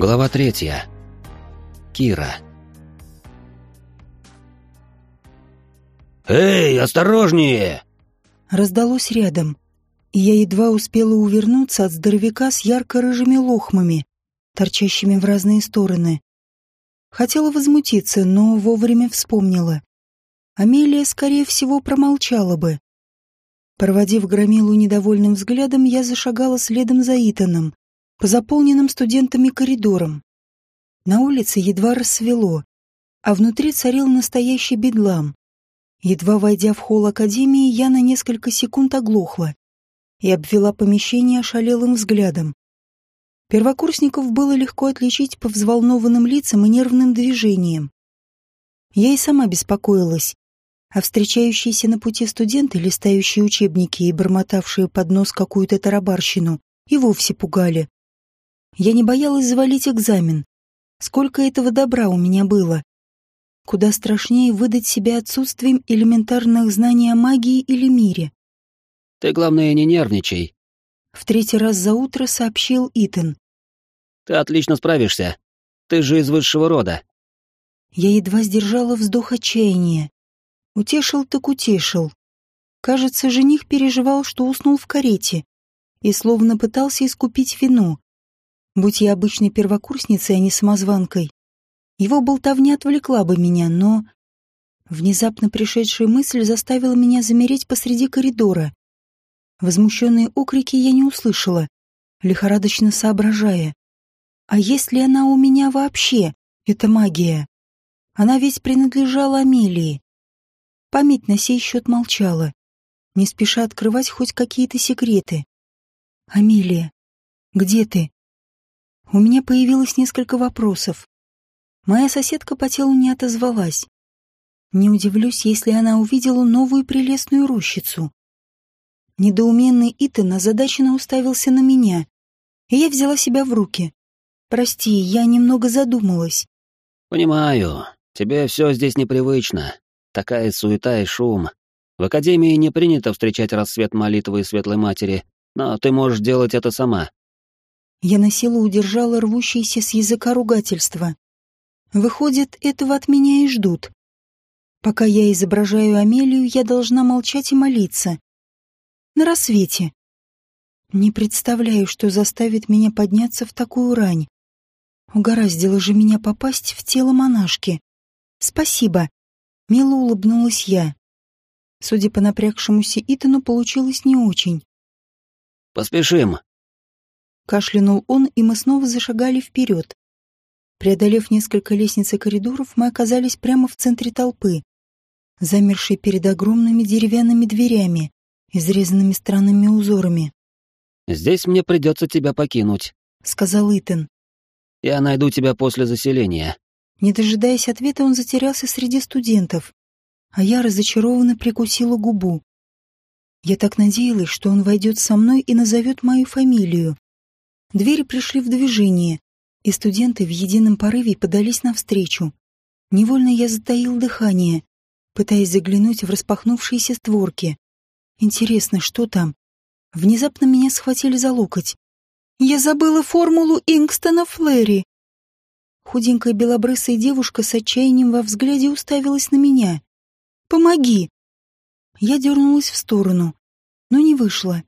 Глава третья. Кира. «Эй, осторожнее!» Раздалось рядом, и я едва успела увернуться от здоровяка с ярко-рыжими лохмами, торчащими в разные стороны. Хотела возмутиться, но вовремя вспомнила. Амелия, скорее всего, промолчала бы. Проводив громилу недовольным взглядом, я зашагала следом за Итаном, по заполненным студентами коридорам. На улице едва рассвело, а внутри царил настоящий бедлам. Едва войдя в холл академии, я на несколько секунд оглохла и обвела помещение ошалелым взглядом. Первокурсников было легко отличить по взволнованным лицам и нервным движениям. Я и сама беспокоилась, а встречающиеся на пути студенты, листающие учебники и бормотавшие под нос какую-то тарабарщину, и вовсе пугали. Я не боялась завалить экзамен. Сколько этого добра у меня было. Куда страшнее выдать себя отсутствием элементарных знаний о магии или мире. «Ты, главное, не нервничай», — в третий раз за утро сообщил Итан. Ты отлично справишься. Ты же из высшего рода. Я едва сдержала вздох отчаяния. Утешил так утешил. Кажется, жених переживал, что уснул в карете, и словно пытался искупить вину. Будь я обычной первокурсницей, а не самозванкой, его болтовня отвлекла бы меня, но... Внезапно пришедшая мысль заставила меня замереть посреди коридора. Возмущенные окрики я не услышала, лихорадочно соображая. А есть ли она у меня вообще, эта магия? Она ведь принадлежала Амелии. Память на сей счет молчала, не спеша открывать хоть какие-то секреты. «Амелия, где ты?» У меня появилось несколько вопросов. Моя соседка по телу не отозвалась. Не удивлюсь, если она увидела новую прелестную рощицу. Недоуменный Итан озадаченно уставился на меня, и я взяла себя в руки. Прости, я немного задумалась. Понимаю. Тебе все здесь непривычно. Такая суета и шум. В Академии не принято встречать рассвет молитвы и Светлой Матери, но ты можешь делать это сама. Я на силу удержала рвущиеся с языка ругательства. Выходит, этого от меня и ждут. Пока я изображаю Амелию, я должна молчать и молиться. На рассвете. Не представляю, что заставит меня подняться в такую рань. Угораздило же меня попасть в тело монашки. Спасибо. Мило улыбнулась я. Судя по напрягшемуся Итану, получилось не очень. «Поспешим!» Кашлянул он, и мы снова зашагали вперед. Преодолев несколько лестниц и коридоров, мы оказались прямо в центре толпы, замершей перед огромными деревянными дверями, изрезанными странными узорами. «Здесь мне придется тебя покинуть», — сказал Итан. Я найду тебя после заселения». Не дожидаясь ответа, он затерялся среди студентов, а я разочарованно прикусила губу. Я так надеялась, что он войдет со мной и назовет мою фамилию. Двери пришли в движение, и студенты в едином порыве подались навстречу. Невольно я затаил дыхание, пытаясь заглянуть в распахнувшиеся створки. Интересно, что там? Внезапно меня схватили за локоть. Я забыла формулу Ингстона Флэри. Худенькая белобрысая девушка с отчаянием во взгляде уставилась на меня. «Помоги!» Я дернулась в сторону, но не вышла.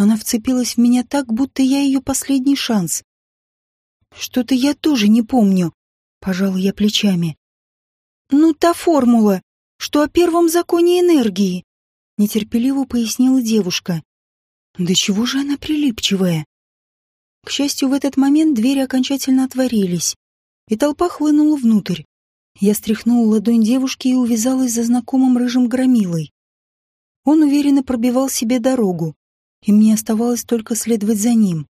Она вцепилась в меня так, будто я ее последний шанс. «Что-то я тоже не помню», — пожала я плечами. «Ну, та формула, что о первом законе энергии», — нетерпеливо пояснила девушка. «Да чего же она прилипчивая?» К счастью, в этот момент двери окончательно отворились, и толпа хлынула внутрь. Я стряхнула ладонь девушки и увязалась за знакомым рыжим громилой. Он уверенно пробивал себе дорогу, и мне оставалось только следовать за ним.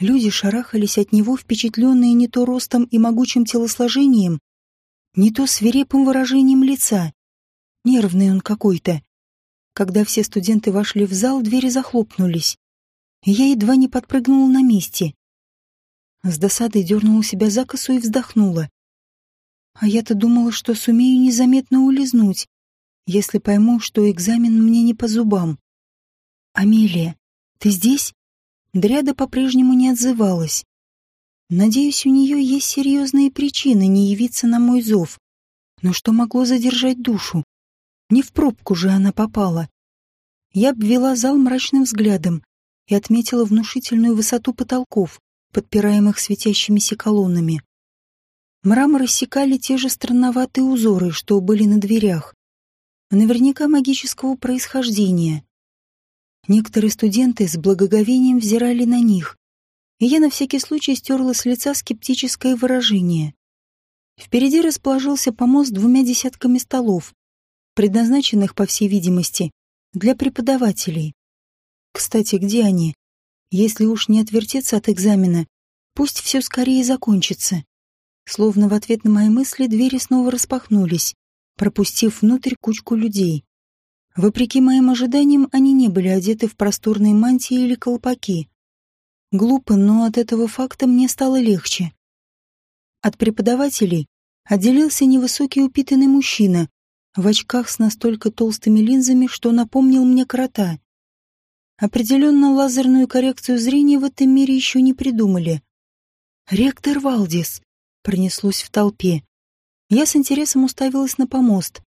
Люди шарахались от него, впечатленные не то ростом и могучим телосложением, не то свирепым выражением лица. Нервный он какой-то. Когда все студенты вошли в зал, двери захлопнулись я едва не подпрыгнула на месте. С досадой дернула себя за косу и вздохнула. А я-то думала, что сумею незаметно улизнуть, если пойму, что экзамен мне не по зубам. «Амелия, ты здесь?» Дряда по-прежнему не отзывалась. Надеюсь, у нее есть серьезные причины не явиться на мой зов. Но что могло задержать душу? Не в пробку же она попала. Я обвела зал мрачным взглядом и отметила внушительную высоту потолков, подпираемых светящимися колоннами. Мрамор рассекали те же странноватые узоры, что были на дверях. Наверняка магического происхождения. Некоторые студенты с благоговением взирали на них, и я на всякий случай стерла с лица скептическое выражение. Впереди расположился помост с двумя десятками столов, предназначенных, по всей видимости, для преподавателей. Кстати, где они? Если уж не отвертеться от экзамена, пусть все скорее закончится. Словно в ответ на мои мысли двери снова распахнулись, пропустив внутрь кучку людей. Вопреки моим ожиданиям, они не были одеты в просторные мантии или колпаки. Глупо, но от этого факта мне стало легче. От преподавателей отделился невысокий упитанный мужчина в очках с настолько толстыми линзами, что напомнил мне крота. Определенно лазерную коррекцию зрения в этом мире еще не придумали. «Ректор Валдис!» — пронеслось в толпе. Я с интересом уставилась на помост,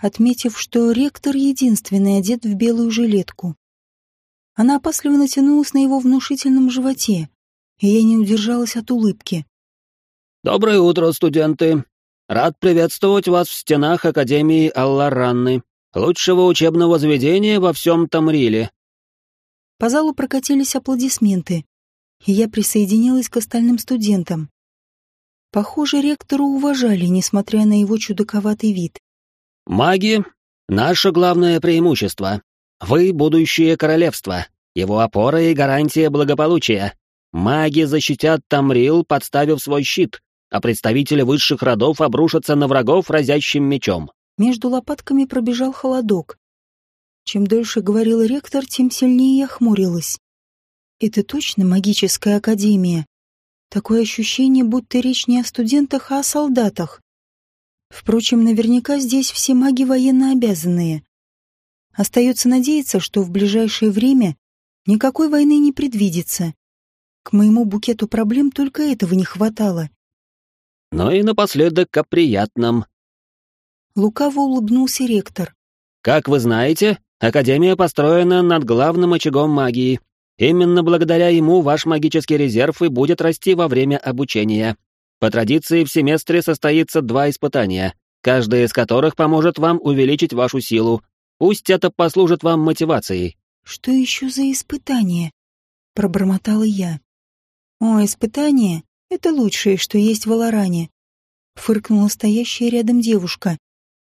отметив, что ректор единственный одет в белую жилетку. Она опасливо натянулась на его внушительном животе, и я не удержалась от улыбки. «Доброе утро, студенты! Рад приветствовать вас в стенах Академии Алларанны, лучшего учебного заведения во всем Тамриле». По залу прокатились аплодисменты, и я присоединилась к остальным студентам. Похоже, ректору уважали, несмотря на его чудаковатый вид. «Маги — наше главное преимущество. Вы — будущее королевство, его опора и гарантия благополучия. Маги защитят Тамрил, подставив свой щит, а представители высших родов обрушатся на врагов разящим мечом». Между лопатками пробежал холодок. Чем дольше говорил ректор, тем сильнее я хмурилась. Это точно магическая академия? Такое ощущение, будто речь не о студентах, а о солдатах. Впрочем, наверняка здесь все маги военно обязанные. Остается надеяться, что в ближайшее время никакой войны не предвидится. К моему букету проблем только этого не хватало. Ну и напоследок о приятном. Лукаво улыбнулся ректор. Как вы знаете, Академия построена над главным очагом магии. Именно благодаря ему ваш магический резерв и будет расти во время обучения. По традиции в семестре состоится два испытания, каждое из которых поможет вам увеличить вашу силу, Пусть это послужит вам мотивацией. Что еще за испытание? Пробормотала я. О, испытание — это лучшее, что есть в Аларане. Фыркнула стоящая рядом девушка,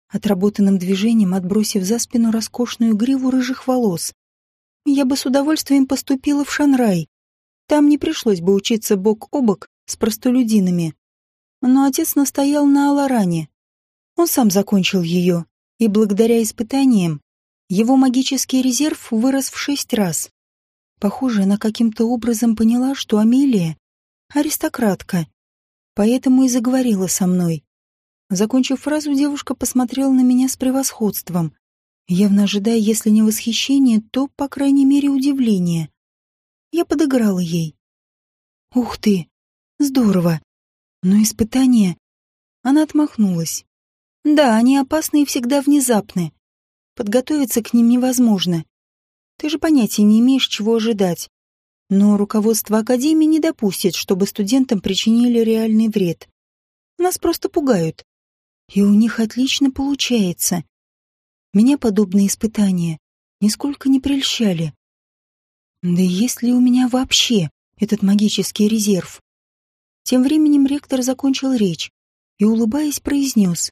отработанным движением отбросив за спину роскошную гриву рыжих волос. Я бы с удовольствием поступила в Шанрай. Там не пришлось бы учиться бок о бок с простолюдинами. Но отец настоял на Аларане. Он сам закончил ее и благодаря испытаниям его магический резерв вырос в шесть раз. Похоже, она каким-то образом поняла, что Амелия — аристократка, поэтому и заговорила со мной. Закончив фразу, девушка посмотрела на меня с превосходством, явно ожидая, если не восхищения, то, по крайней мере, удивления. Я подыграла ей. «Ух ты! Здорово! Но испытание...» Она отмахнулась. Да, они опасны и всегда внезапны. Подготовиться к ним невозможно. Ты же понятия не имеешь, чего ожидать. Но руководство Академии не допустит, чтобы студентам причинили реальный вред. Нас просто пугают. И у них отлично получается. Меня подобные испытания нисколько не прельщали. Да есть ли у меня вообще этот магический резерв? Тем временем ректор закончил речь и, улыбаясь, произнес.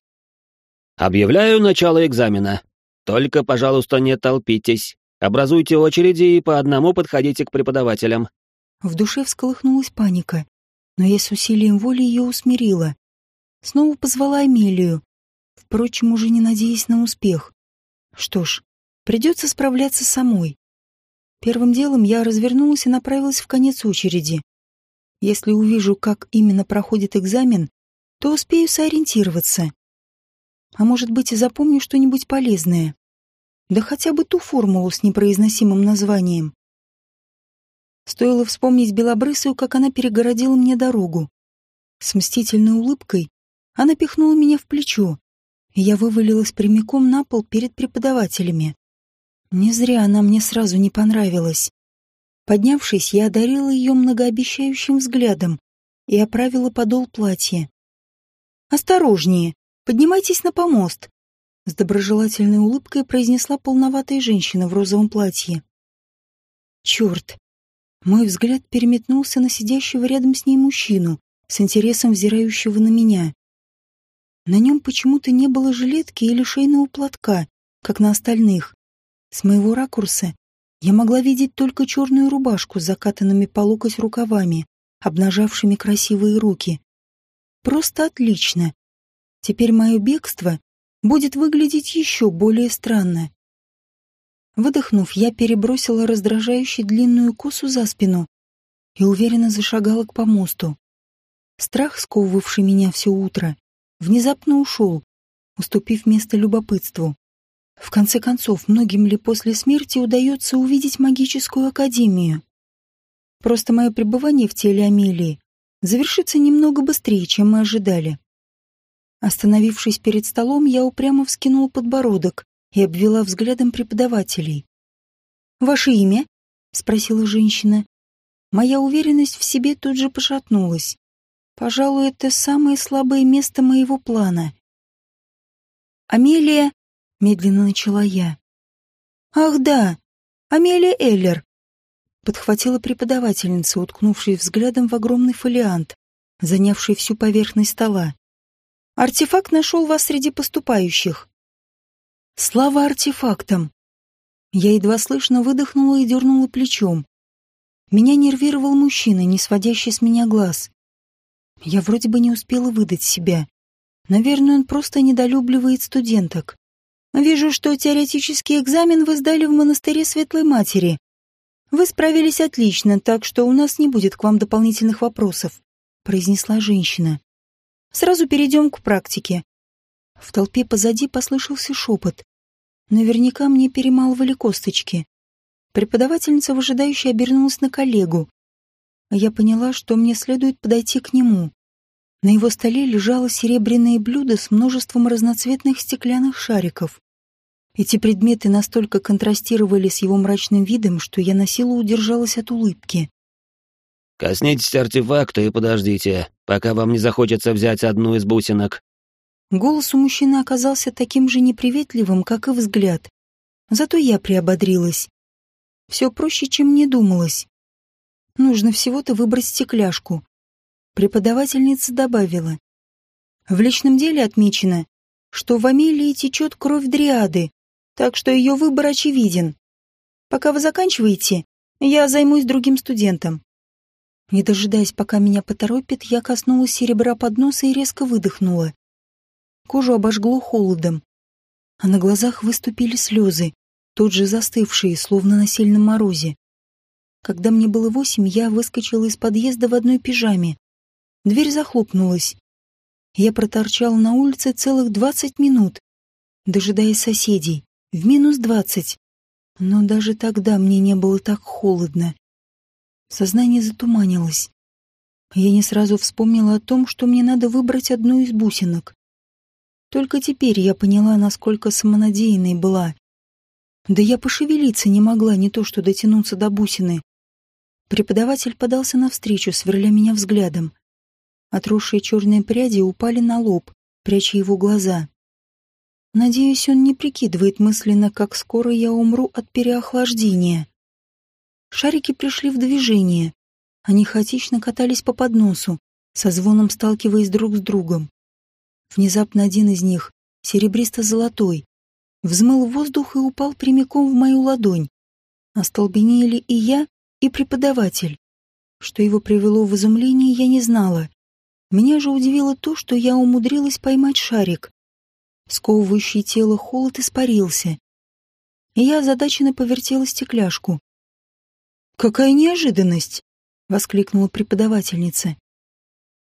Объявляю начало экзамена. Только, пожалуйста, не толпитесь. Образуйте очереди и по одному подходите к преподавателям. В душе всколыхнулась паника, но я с усилием воли ее усмирила. Снова позвала Амелию, впрочем, уже не надеясь на успех. Что ж, придется справляться самой. Первым делом я развернулась и направилась в конец очереди. Если увижу, как именно проходит экзамен, то успею сориентироваться. А может быть, и запомню что-нибудь полезное. Да хотя бы ту формулу с непроизносимым названием. Стоило вспомнить белобрысую, как она перегородила мне дорогу. С мстительной улыбкой она пихнула меня в плечо, и я вывалилась прямиком на пол перед преподавателями. Не зря она мне сразу не понравилась. Поднявшись, я одарила ее многообещающим взглядом и оправила подол платья. «Осторожнее! Поднимайтесь на помост!» С доброжелательной улыбкой произнесла полноватая женщина в розовом платье. «Черт!» Мой взгляд переметнулся на сидящего рядом с ней мужчину, с интересом взирающего на меня. На нем почему-то не было жилетки или шейного платка, как на остальных. С моего ракурса я могла видеть только черную рубашку с закатанными по локоть рукавами, обнажавшими красивые руки. Просто отлично. Теперь мое бегство будет выглядеть еще более странно. Выдохнув, я перебросила раздражающе длинную косу за спину и уверенно зашагала к помосту. Страх, сковывавший меня все утро, внезапно ушел, уступив место любопытству. В конце концов, многим ли после смерти удается увидеть магическую академию? Просто мое пребывание в теле Амелии завершится немного быстрее, чем мы ожидали. Остановившись перед столом, я упрямо вскинул подбородок и обвела взглядом преподавателей. «Ваше имя?» — спросила женщина. Моя уверенность в себе тут же пошатнулась. Пожалуй, это самое слабое место моего плана. «Амелия — медленно начала я. «Ах да, Амелия Эллер!» Подхватила преподавательница, уткнувшись взглядом в огромный фолиант, занявший всю поверхность стола. «Артефакт нашел вас среди поступающих». «Слава артефактам!» Я едва слышно выдохнула и дернула плечом. Меня нервировал мужчина, не сводящий с меня глаз. Я вроде бы не успела выдать себя. Наверное, он просто недолюбливает студенток. Вижу, что теоретический экзамен вы сдали в монастыре Светлой Матери. Вы справились отлично, так что у нас не будет к вам дополнительных вопросов, произнесла женщина. Сразу перейдем к практике. В толпе позади послышался шепот. Наверняка мне перемалывали косточки. Преподавательница выжидающе обернулась на коллегу. Я поняла, что мне следует подойти к нему. На его столе лежало серебряное блюдо с множеством разноцветных стеклянных шариков. Эти предметы настолько контрастировали с его мрачным видом, что я на силу удержалась от улыбки. «Коснитесь артефакта и подождите, пока вам не захочется взять одну из бусинок». Голос у мужчины оказался таким же неприветливым, как и взгляд. Зато я приободрилась. Все проще, чем мне думалось. Нужно всего-то выбрать стекляшку. Преподавательница добавила. В личном деле отмечено, что в Амелии течет кровь дриады, так что ее выбор очевиден. Пока вы заканчиваете, я займусь другим студентом. Не дожидаясь, пока меня поторопит, я коснулась серебра подноса и резко выдохнула. Кожу обожгло холодом, а на глазах выступили слезы, тут же застывшие, словно на сильном морозе. Когда мне было восемь, я выскочила из подъезда в одной пижаме. Дверь захлопнулась. Я проторчала на улице целых двадцать минут, дожидаясь соседей в минус двадцать. Но даже тогда мне не было так холодно. Сознание затуманилось. Я не сразу вспомнила о том, что мне надо выбрать одну из бусинок. Только теперь я поняла, насколько самонадеянной была. Да я пошевелиться не могла, не то что дотянуться до бусины. Преподаватель подался навстречу, сверля меня взглядом. Отросшие черные пряди упали на лоб, пряча его глаза. Надеюсь, он не прикидывает мысленно, как скоро я умру от переохлаждения. Шарики пришли в движение. Они хаотично катались по подносу, со звоном сталкиваясь друг с другом. Внезапно один из них, серебристо-золотой, взмыл воздух и упал прямиком в мою ладонь. Остолбенели и я, и преподаватель. Что его привело в изумление, я не знала. Меня же удивило то, что я умудрилась поймать шарик. Сковывающий тело холод испарился. И я озадаченно повертела стекляшку. «Какая неожиданность!» — воскликнула преподавательница.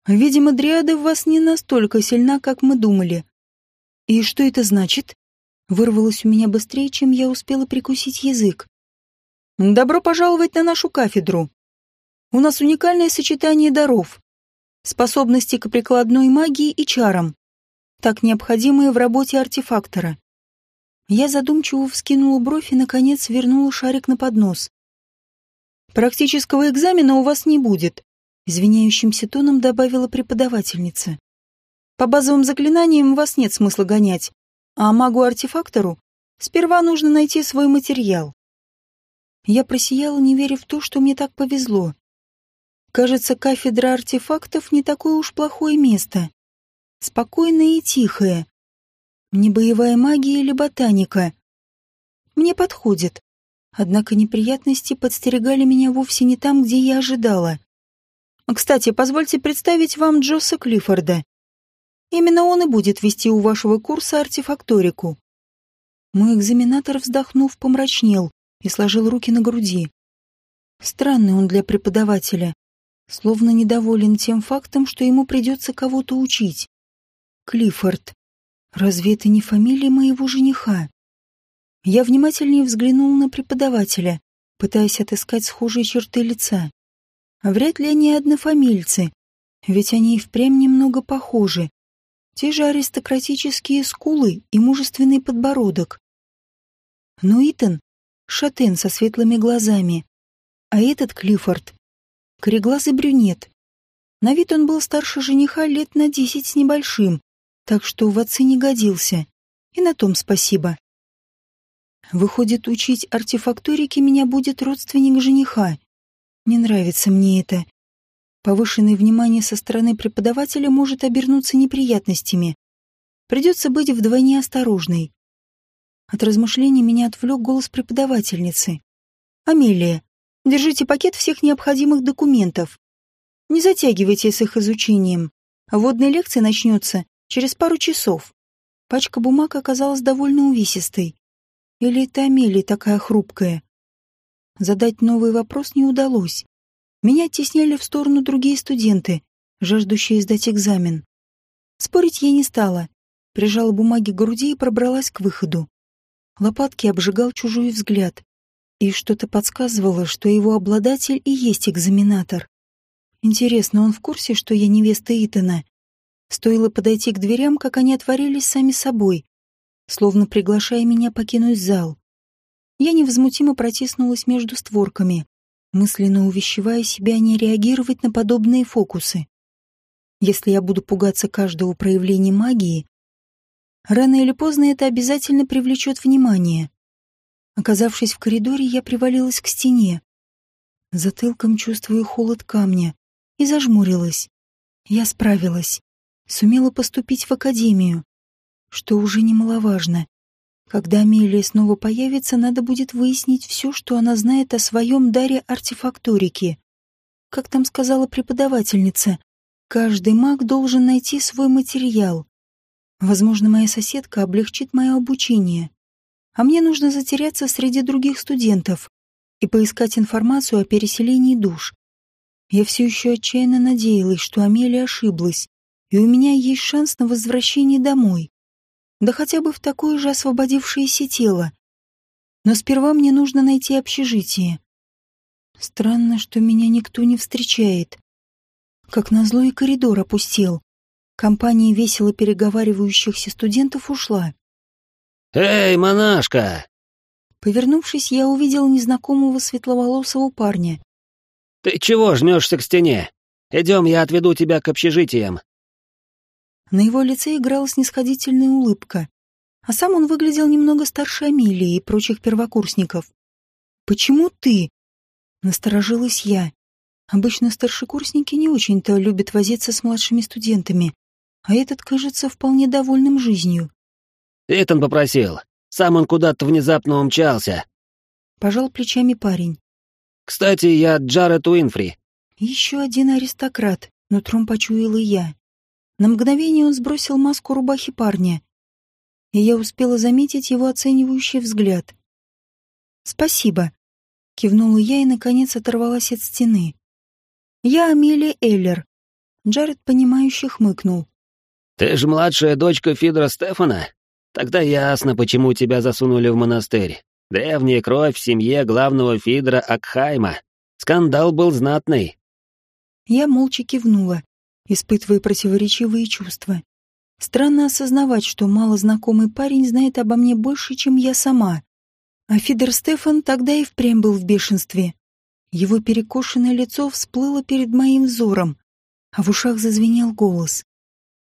«Видимо, дриада в вас не настолько сильна, как мы думали. И что это значит?» Вырвалось у меня быстрее, чем я успела прикусить язык. «Добро пожаловать на нашу кафедру!» У нас уникальное сочетание даров, способности к прикладной магии и чарам, так необходимые в работе артефактора. Я задумчиво вскинула бровь и, наконец, вернула шарик на поднос. «Практического экзамена у вас не будет», — извиняющимся тоном добавила преподавательница. «По базовым заклинаниям вас нет смысла гонять, а магу-артефактору сперва нужно найти свой материал». Я просияла, не веря в то, что мне так повезло. Кажется, кафедра артефактов не такое уж плохое место. Спокойное и тихое. Не боевая магия или ботаника. Мне подходит. Однако неприятности подстерегали меня вовсе не там, где я ожидала. Кстати, позвольте представить вам Джосса Клиффорда. Именно он и будет вести у вашего курса артефакторику. Мой экзаменатор, вздохнув, помрачнел и сложил руки на груди. Странный он для преподавателя, словно недоволен тем фактом, что ему придется кого-то учить. Клиффорд. Разве это не фамилия моего жениха? Я внимательнее взглянул на преподавателя, пытаясь отыскать схожие черты лица. Вряд ли они однофамильцы, ведь они и впрямь немного похожи. Те же аристократические скулы и мужественный подбородок. Но Итан — шатен со светлыми глазами, а этот Клиффорд — кореглазый брюнет. На вид он был старше жениха лет на десять с небольшим, так что в отцы не годился. И на том спасибо. Выходит, учить артефакторике меня будет родственник жениха. Не нравится мне это. Повышенное внимание со стороны преподавателя может обернуться неприятностями. Придется быть вдвойне осторожной. От размышлений меня отвлек голос преподавательницы. «Амелия, держите пакет всех необходимых документов. Не затягивайте с их изучением. Водная лекция начнется через пару часов. Пачка бумаг оказалась довольно увесистой. Или это Амелия такая хрупкая? Задать новый вопрос не удалось. Меня теснили в сторону другие студенты, жаждущие сдать экзамен. Спорить я не стала. Прижала бумаги к груди и пробралась к выходу. Лопатки обжигал чужой взгляд. И что-то подсказывало, что его обладатель и есть экзаменатор. Интересно, он в курсе, что я невеста Итана? Стоило подойти к дверям, как они отворились сами собой, словно приглашая меня покинуть зал. Я невозмутимо протиснулась между створками, мысленно увещевая себя не реагировать на подобные фокусы. Если я буду пугаться каждого проявления магии, рано или поздно это обязательно привлечет внимание. Оказавшись в коридоре, я привалилась к стене. Затылком чувствую холод камня и зажмурилась. Я справилась сумела поступить в академию, что уже немаловажно. Когда Амелия снова появится, надо будет выяснить все, что она знает о своем даре артефакторики. Как там сказала преподавательница, каждый маг должен найти свой материал. Возможно, моя соседка облегчит мое обучение. А мне нужно затеряться среди других студентов и поискать информацию о переселении душ. Я все еще отчаянно надеялась, что Амелия ошиблась, и у меня есть шанс на возвращение домой. Да хотя бы в такое же освободившееся тело. Но сперва мне нужно найти общежитие. Странно, что меня никто не встречает. Как назло и коридор опустел. Компания весело переговаривающихся студентов ушла. «Эй, монашка!» Повернувшись, я увидел незнакомого светловолосого парня. «Ты чего жмешься к стене? Идем, я отведу тебя к общежитиям. На его лице играла снисходительная улыбка, а сам он выглядел немного старше Амелии и прочих первокурсников. «Почему ты?» — насторожилась я. Обычно старшекурсники не очень-то любят возиться с младшими студентами, а этот кажется вполне довольным жизнью. «Итан попросил. Сам он куда-то внезапно умчался». Пожал плечами парень. «Кстати, я Джаред Уинфри». Еще один аристократ, нутром почуяла я. На мгновение он сбросил маску рубахи парня, и я успела заметить его оценивающий взгляд. «Спасибо», — кивнула я и, наконец, оторвалась от стены. «Я Амелия Эллер». Джаред, понимающе хмыкнул. «Ты же младшая дочка Фидра Стефана? Тогда ясно, почему тебя засунули в монастырь. Древняя кровь в семье главного Фидра Акхайма. Скандал был знатный. Я молча кивнула, испытывая противоречивые чувства. Странно осознавать, что малознакомый парень знает обо мне больше, чем я сама. А Фидер Стефан тогда и впрямь был в бешенстве. Его перекошенное лицо всплыло перед моим взором, а в ушах зазвенел голос.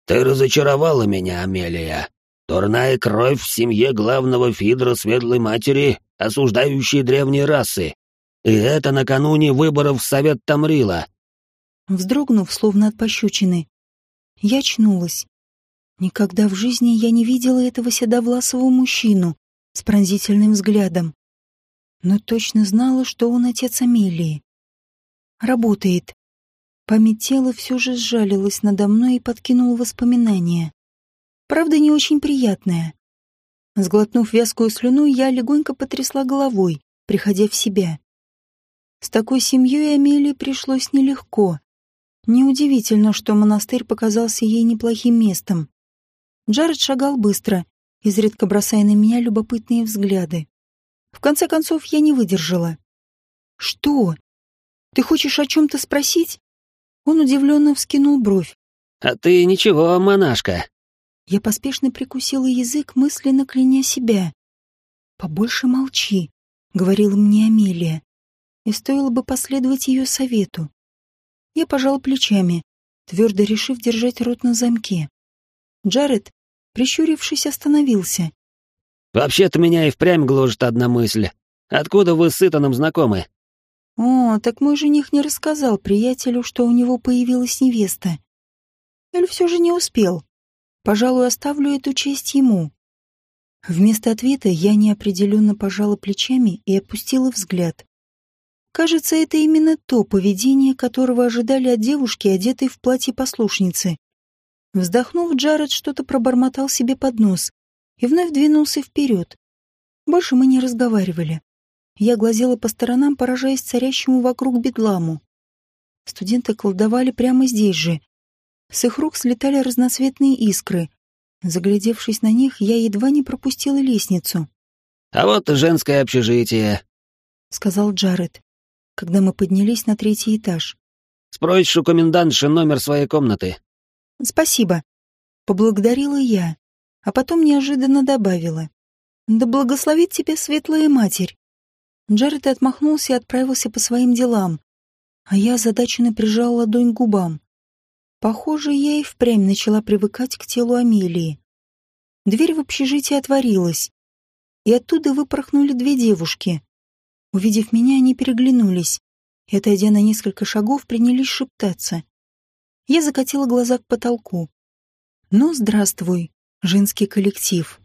«Ты разочаровала меня, Амелия. Дурная кровь в семье главного Фидра Светлой Матери, осуждающей древние расы. И это накануне выборов в Совет Тамрила». Вздрогнув, словно от пощечины, я очнулась. Никогда в жизни я не видела этого седовласого мужчину с пронзительным взглядом. Но точно знала, что он отец Амелии. Работает. Память тела все же сжалилась надо мной и подкинула воспоминания. Правда, не очень приятное. Сглотнув вязкую слюну, я легонько потрясла головой, приходя в себя. С такой семьей Амелии пришлось нелегко. Неудивительно, что монастырь показался ей неплохим местом. Джаред шагал быстро, изредка бросая на меня любопытные взгляды. В конце концов, я не выдержала. «Что? Ты хочешь о чем-то спросить?» Он удивленно вскинул бровь. «А ты ничего, монашка». Я поспешно прикусила язык, мысленно кляня себя. «Побольше молчи», — говорила мне Амелия, и стоило бы последовать ее совету. Я пожал плечами, твердо решив держать рот на замке. Джаред, прищурившись, остановился. «Вообще-то меня и впрямь гложет одна мысль. Откуда вы с Итаном знакомы?» «О, так мой жених не рассказал приятелю, что у него появилась невеста. Или все же не успел? Пожалуй, оставлю эту честь ему». Вместо ответа я неопределенно пожала плечами и опустила взгляд. Кажется, это именно то поведение, которого ожидали от девушки, одетой в платье послушницы. Вздохнув, Джаред что-то пробормотал себе под нос и вновь двинулся вперед. Больше мы не разговаривали. Я глазела по сторонам, поражаясь царящему вокруг бедламу. Студенты колдовали прямо здесь же. С их рук слетали разноцветные искры. Заглядевшись на них, я едва не пропустила лестницу. «А вот женское общежитие», — сказал Джаред, когда мы поднялись на третий этаж. «Спросишь у комендантши номер своей комнаты. «Спасибо», — поблагодарила я, а потом неожиданно добавила. «Да благословит тебя светлая матерь». Джаред отмахнулся и отправился по своим делам, а я озадаченно прижала ладонь к губам. Похоже, я и впрямь начала привыкать к телу Амелии. Дверь в общежитие отворилась, и оттуда выпорхнули две девушки. Увидев меня, они переглянулись и, отойдя на несколько шагов, принялись шептаться. Я закатила глаза к потолку. Ну, здравствуй, женский коллектив.